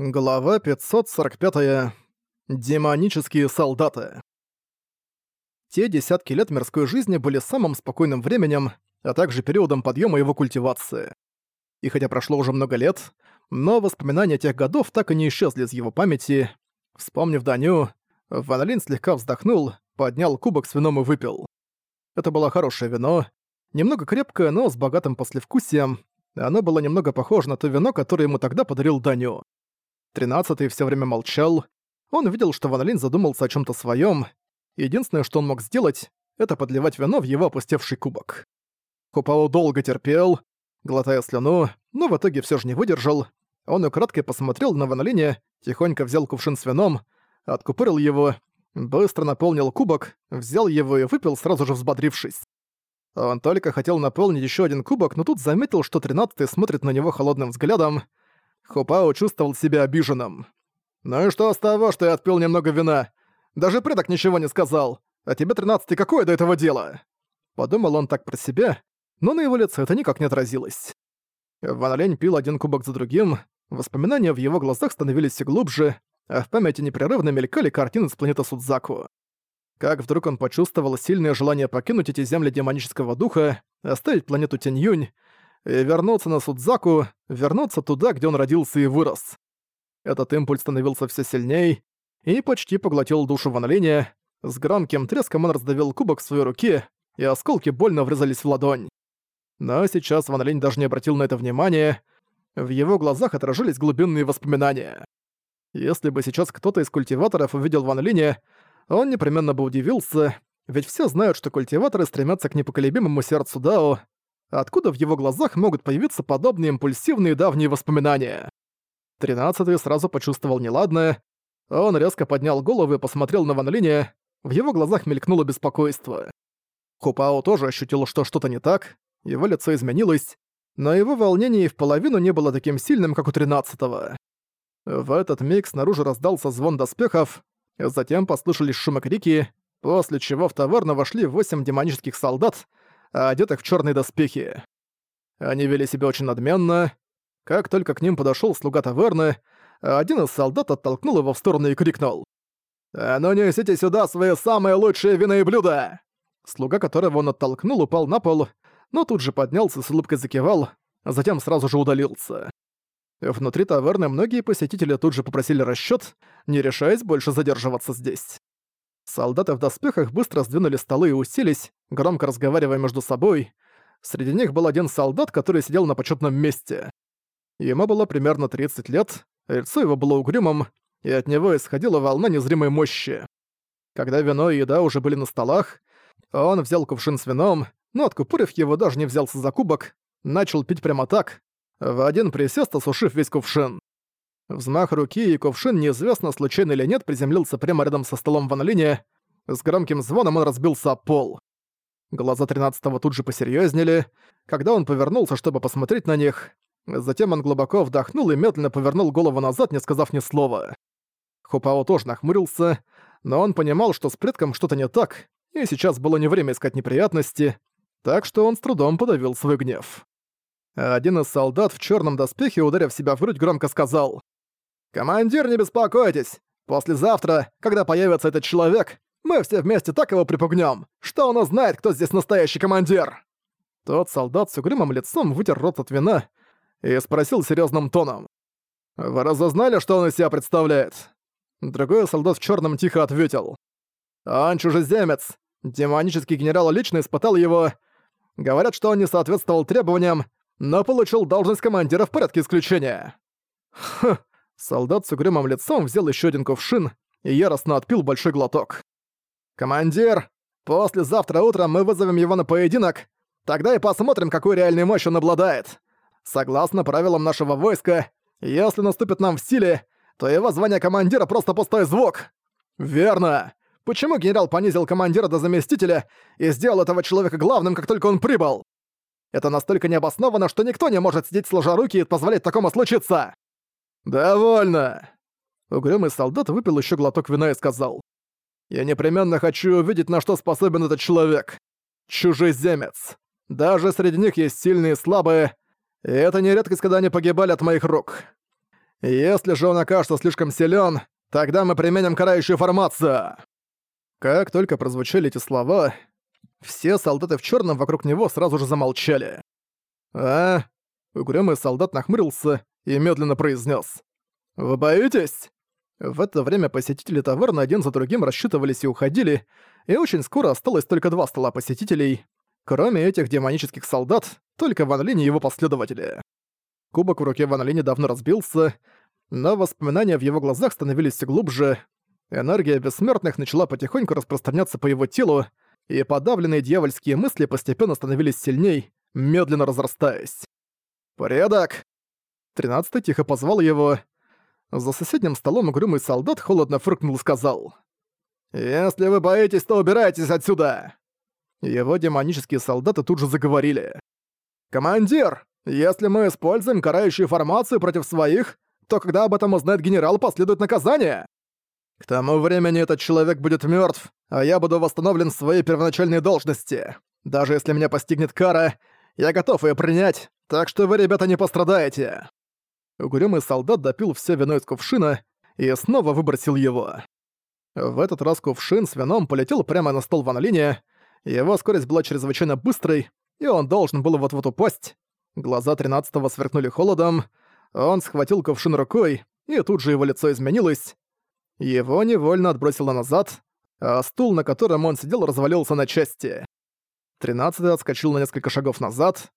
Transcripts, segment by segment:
Глава 545. Демонические солдаты. Те десятки лет мирской жизни были самым спокойным временем, а также периодом подъема его культивации. И хотя прошло уже много лет, но воспоминания тех годов так и не исчезли из его памяти. Вспомнив Даню, Ван слегка вздохнул, поднял кубок с вином и выпил. Это было хорошее вино, немного крепкое, но с богатым послевкусием. Оно было немного похоже на то вино, которое ему тогда подарил Даню. Тринадцатый все время молчал. Он видел, что Ван Линь задумался о чем то своем. Единственное, что он мог сделать, это подливать вино в его опустевший кубок. Хупао долго терпел, глотая слюну, но в итоге все же не выдержал. Он украдкой посмотрел на Ван Линя, тихонько взял кувшин с вином, откупорил его, быстро наполнил кубок, взял его и выпил, сразу же взбодрившись. Он только хотел наполнить еще один кубок, но тут заметил, что тринадцатый смотрит на него холодным взглядом, Хупао чувствовал себя обиженным. «Ну и что с того, что я отпил немного вина? Даже предок ничего не сказал. А тебе, тринадцатый, какое до этого дело?» Подумал он так про себя, но на его лице это никак не отразилось. Ван Лень пил один кубок за другим, воспоминания в его глазах становились все глубже, а в памяти непрерывно мелькали картины с планеты Судзаку. Как вдруг он почувствовал сильное желание покинуть эти земли демонического духа, оставить планету Тяньюнь, вернуться на Судзаку, вернуться туда, где он родился и вырос. Этот импульс становился все сильней и почти поглотил душу Ван Линя. С громким треском он раздавил кубок в своей руке, и осколки больно врезались в ладонь. Но сейчас Ван Линь даже не обратил на это внимания. В его глазах отражались глубинные воспоминания. Если бы сейчас кто-то из культиваторов увидел Ван Линя, он непременно бы удивился, ведь все знают, что культиваторы стремятся к непоколебимому сердцу Дао, откуда в его глазах могут появиться подобные импульсивные давние воспоминания. Тринадцатый сразу почувствовал неладное. Он резко поднял голову и посмотрел на Ван Линя. В его глазах мелькнуло беспокойство. Хупао тоже ощутил, что что-то не так. Его лицо изменилось, но его волнение и в половину не было таким сильным, как у тринадцатого. В этот миг снаружи раздался звон доспехов, затем послышались шумы крики, после чего в таверну вошли восемь демонических солдат, одетых в черные доспехи. Они вели себя очень надменно. Как только к ним подошел слуга таверны, один из солдат оттолкнул его в сторону и крикнул. «А ну несите сюда свои самые лучшие вина и блюда!» Слуга, которого он оттолкнул, упал на пол, но тут же поднялся с улыбкой закивал, а затем сразу же удалился. Внутри таверны многие посетители тут же попросили расчёт, не решаясь больше задерживаться здесь. Солдаты в доспехах быстро сдвинули столы и уселись, громко разговаривая между собой. Среди них был один солдат, который сидел на почетном месте. Ему было примерно 30 лет, лицо его было угрюмым, и от него исходила волна незримой мощи. Когда вино и еда уже были на столах, он взял кувшин с вином, но откупорив его даже не взялся за кубок, начал пить прямо так, в один присест осушив весь кувшин. Взмах руки, и кувшин, неизвестно, случайно или нет, приземлился прямо рядом со столом Ван Линя. С громким звоном он разбился о пол. Глаза тринадцатого тут же посерьезнели, когда он повернулся, чтобы посмотреть на них. Затем он глубоко вдохнул и медленно повернул голову назад, не сказав ни слова. Хупао тоже нахмурился, но он понимал, что с предком что-то не так, и сейчас было не время искать неприятности, так что он с трудом подавил свой гнев. Один из солдат в черном доспехе, ударив себя в грудь, громко сказал «Командир, не беспокойтесь! Послезавтра, когда появится этот человек, мы все вместе так его припугнем, что он узнает, кто здесь настоящий командир!» Тот солдат с угрюмым лицом вытер рот от вина и спросил серьезным тоном. «Вы разузнали, что он из себя представляет?» Другой солдат в черном тихо ответил. «Он чужеземец. Демонический генерал лично испытал его. Говорят, что он не соответствовал требованиям, но получил должность командира в порядке исключения». «Хм, Солдат с угрюмым лицом взял еще один кувшин и яростно отпил большой глоток. «Командир, послезавтра утром мы вызовем его на поединок, тогда и посмотрим, какую реальную мощь он обладает. Согласно правилам нашего войска, если наступит нам в силе, то его звание командира просто пустой звук». «Верно. Почему генерал понизил командира до заместителя и сделал этого человека главным, как только он прибыл? Это настолько необоснованно, что никто не может сидеть сложа руки и позволять такому случиться!» «Довольно!» Угрюмый солдат выпил еще глоток вина и сказал. «Я непременно хочу увидеть, на что способен этот человек. Чужеземец. Даже среди них есть сильные и слабые, и это не редкость, когда они погибали от моих рук. Если же он окажется слишком силен, тогда мы применим карающую формацию!» Как только прозвучали эти слова, все солдаты в черном вокруг него сразу же замолчали. «А?» Угрюмый солдат нахмурился и медленно произнес: «Вы боитесь?» В это время посетители таверны один за другим рассчитывались и уходили, и очень скоро осталось только два стола посетителей. Кроме этих демонических солдат, только Ван Линь и его последователи. Кубок в руке Ван Линя давно разбился, но воспоминания в его глазах становились все глубже. Энергия бессмертных начала потихоньку распространяться по его телу, и подавленные дьявольские мысли постепенно становились сильней, медленно разрастаясь. «Порядок!» Тринадцатый тихо позвал его. За соседним столом угрюмый солдат холодно фыркнул и сказал. «Если вы боитесь, то убирайтесь отсюда!» Его демонические солдаты тут же заговорили. «Командир, если мы используем карающую формацию против своих, то когда об этом узнает генерал, последует наказание. К тому времени этот человек будет мертв, а я буду восстановлен в своей первоначальной должности. Даже если меня постигнет кара, я готов ее принять, так что вы, ребята, не пострадаете». Угрюмый солдат допил все вино из кувшина и снова выбросил его. В этот раз кувшин с вином полетел прямо на стол Ван Линя, его скорость была чрезвычайно быстрой, и он должен был вот-вот упасть. Глаза тринадцатого сверкнули холодом, он схватил кувшин рукой, и тут же его лицо изменилось. Его невольно отбросило назад, а стул, на котором он сидел, развалился на части. Тринадцатый отскочил на несколько шагов назад,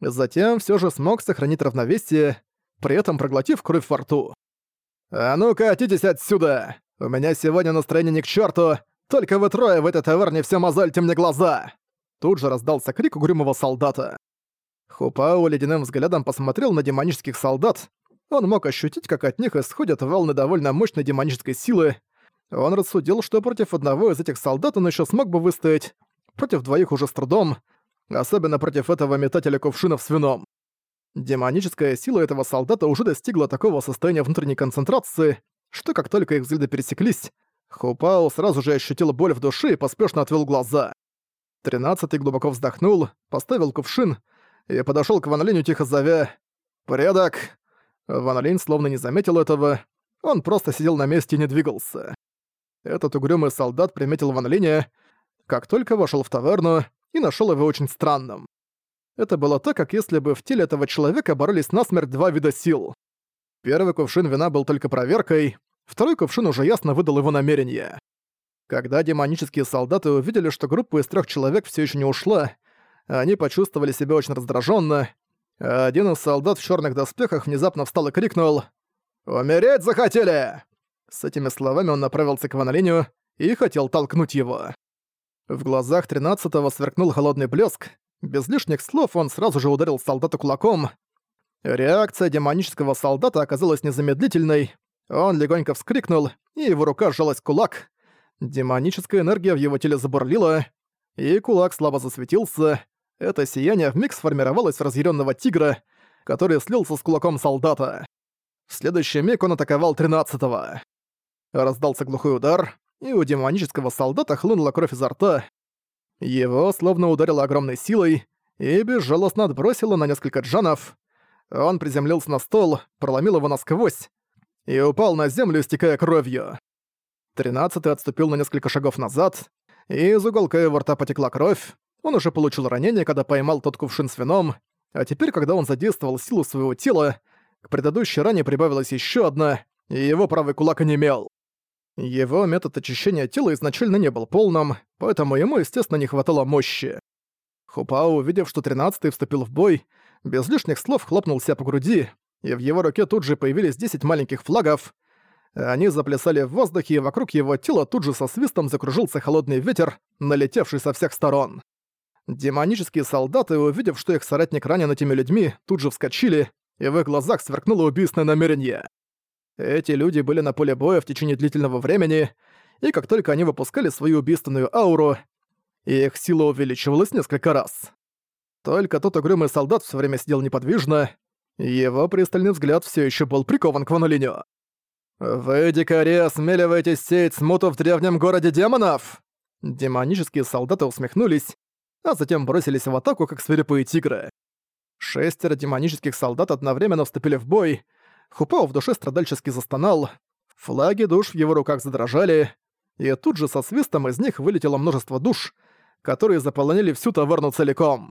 затем все же смог сохранить равновесие, при этом проглотив кровь во рту. «А ну-ка, катитесь отсюда! У меня сегодня настроение ни к черту, только вы трое в этой таверне все мозольте мне глаза!» Тут же раздался крик угрюмого солдата. Хупао ледяным взглядом посмотрел на демонических солдат. Он мог ощутить, как от них исходят волны довольно мощной демонической силы. Он рассудил, что против одного из этих солдат он еще смог бы выстоять, против двоих уже с трудом, особенно против этого метателя кувшинов с вином. Демоническая сила этого солдата уже достигла такого состояния внутренней концентрации, что как только их взгляды пересеклись, Хупао сразу же ощутил боль в душе и поспешно отвел глаза. Тринадцатый глубоко вздохнул, поставил кувшин и подошел к Ван Линю тихо зовя «Порядок!». Ван словно не заметил этого, он просто сидел на месте и не двигался. Этот угрюмый солдат приметил Ван Линя, как только вошел в таверну, и нашел его очень странным. Это было так, как если бы в теле этого человека боролись насмерть два вида сил. Первый кувшин вина был только проверкой, Второй кувшин уже ясно выдал его намерение. Когда демонические солдаты увидели, что группа из трех человек все еще не ушла, они почувствовали себя очень раздраженно. Один из солдат в черных доспехах внезапно встал и крикнул «Умереть захотели!» С этими словами он направился к Ванолинию и хотел толкнуть его. В глазах тринадцатого сверкнул холодный блеск. Без лишних слов он сразу же ударил солдата кулаком. Реакция демонического солдата оказалась незамедлительной. Он легонько вскрикнул, и его рука сжалась в кулак. Демоническая энергия в его теле забурлила, и кулак слабо засветился. Это сияние вмиг сформировалось в разъяренного тигра, который слился с кулаком солдата. В следующий миг он атаковал тринадцатого. Раздался глухой удар, и у демонического солдата хлынула кровь изо рта. Его словно ударило огромной силой и безжалостно отбросило на несколько джанов. Он приземлился на стол, проломил его насквозь, и упал на землю, истекая кровью. Тринадцатый отступил на несколько шагов назад, и из уголка его рта потекла кровь. Он уже получил ранение, когда поймал тот кувшин с вином, а теперь, когда он задействовал силу своего тела, к предыдущей ране прибавилась еще одна, и его правый кулак онемел. Его метод очищения тела изначально не был полным, поэтому ему, естественно, не хватало мощи. Хупао, увидев, что тринадцатый вступил в бой, без лишних слов хлопнул себя по груди, и в его руке тут же появились 10 маленьких флагов. Они заплясали в воздухе, и вокруг его тела тут же со свистом закружился холодный ветер, налетевший со всех сторон. Демонические солдаты, увидев, что их соратник ранен этими людьми, тут же вскочили, и в их глазах сверкнуло убийственное намерение. Эти люди были на поле боя в течение длительного времени, и как только они выпускали свою убийственную ауру, их сила увеличивалась несколько раз. Только тот угрюмый солдат все время сидел неподвижно, его пристальный взгляд все еще был прикован к Ванолиню. «Вы, дикари, осмеливаетесь сеять смуту в древнем городе демонов?» Демонические солдаты усмехнулись, а затем бросились в атаку, как свирепые тигры. Шестеро демонических солдат одновременно вступили в бой. Хупао в душе страдальчески застонал, флаги душ в его руках задрожали, и тут же со свистом из них вылетело множество душ, которые заполонили всю таверну целиком.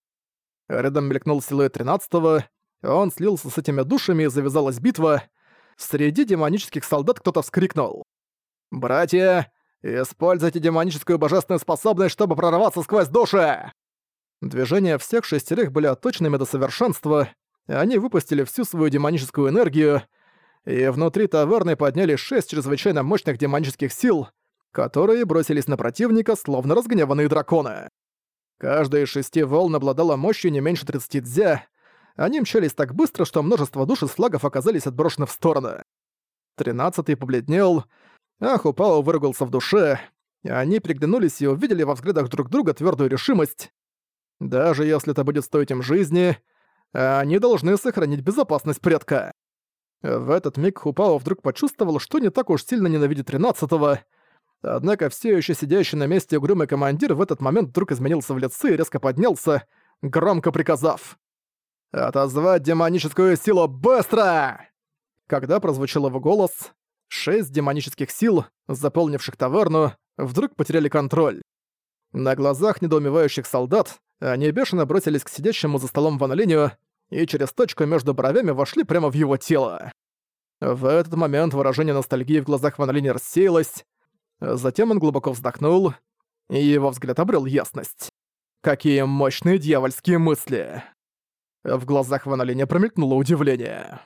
Рядом мелькнул силуэт тринадцатого, он слился с этими душами и завязалась битва. Среди демонических солдат кто-то вскрикнул. «Братья, используйте демоническую божественную способность, чтобы прорваться сквозь души!» Движения всех шестерых были отточенными до совершенства, они выпустили всю свою демоническую энергию, и внутри таверны подняли шесть чрезвычайно мощных демонических сил, которые бросились на противника, словно разгневанные драконы. Каждая из шести волн обладала мощью не меньше 30 дзя. Они мчались так быстро, что множество душ из флагов оказались отброшены в стороны. Тринадцатый побледнел, а Хупао выругался в душе. Они приглянулись и увидели во взглядах друг друга твердую решимость. Даже если это будет стоить им жизни, они должны сохранить безопасность предка. В этот миг Хупао вдруг почувствовал, что не так уж сильно ненавидит тринадцатого, однако все еще сидящий на месте угрюмый командир в этот момент вдруг изменился в лице и резко поднялся, громко приказав «Отозвать демоническую силу быстро!» Когда прозвучал его голос, шесть демонических сил, заполнивших таверну, вдруг потеряли контроль. На глазах недоумевающих солдат они бешено бросились к сидящему за столом Ван и через точку между бровями вошли прямо в его тело. В этот момент выражение ностальгии в глазах Ван рассеялось, затем он глубоко вздохнул, и его взгляд обрел ясность. Какие мощные дьявольские мысли! В глазах Ван промелькнуло удивление.